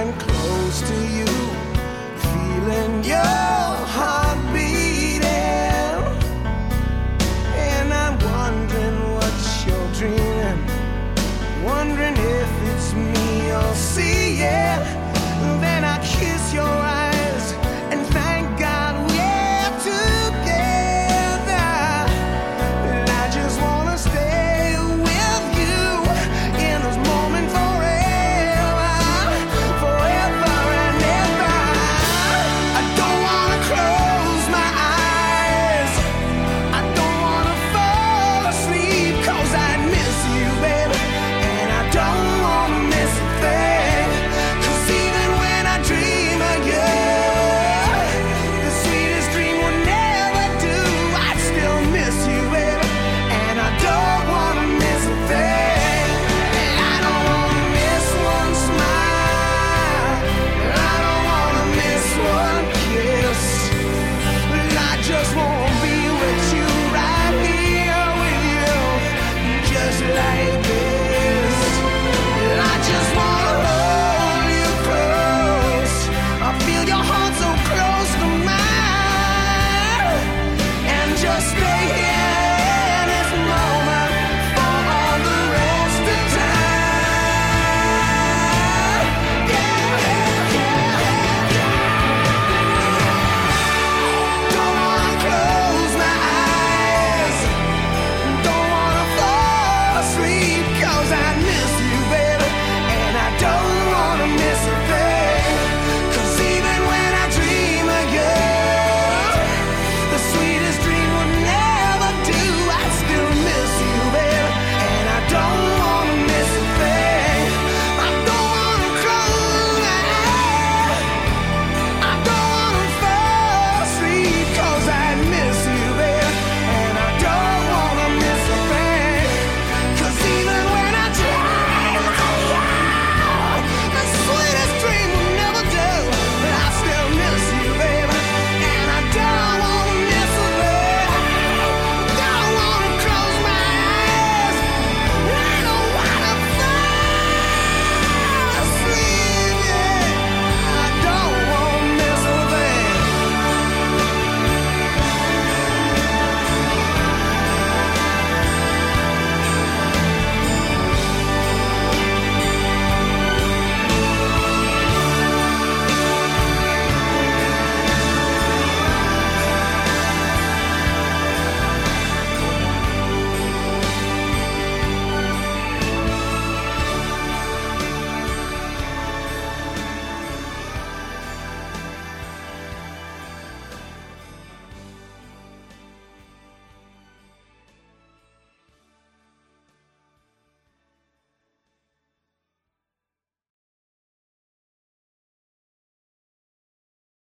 and close to you, feeling your heart beating. And I'm wondering what you're dreaming, wondering if it's me you're seeing. Then I kiss your eyes.